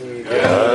Yeah.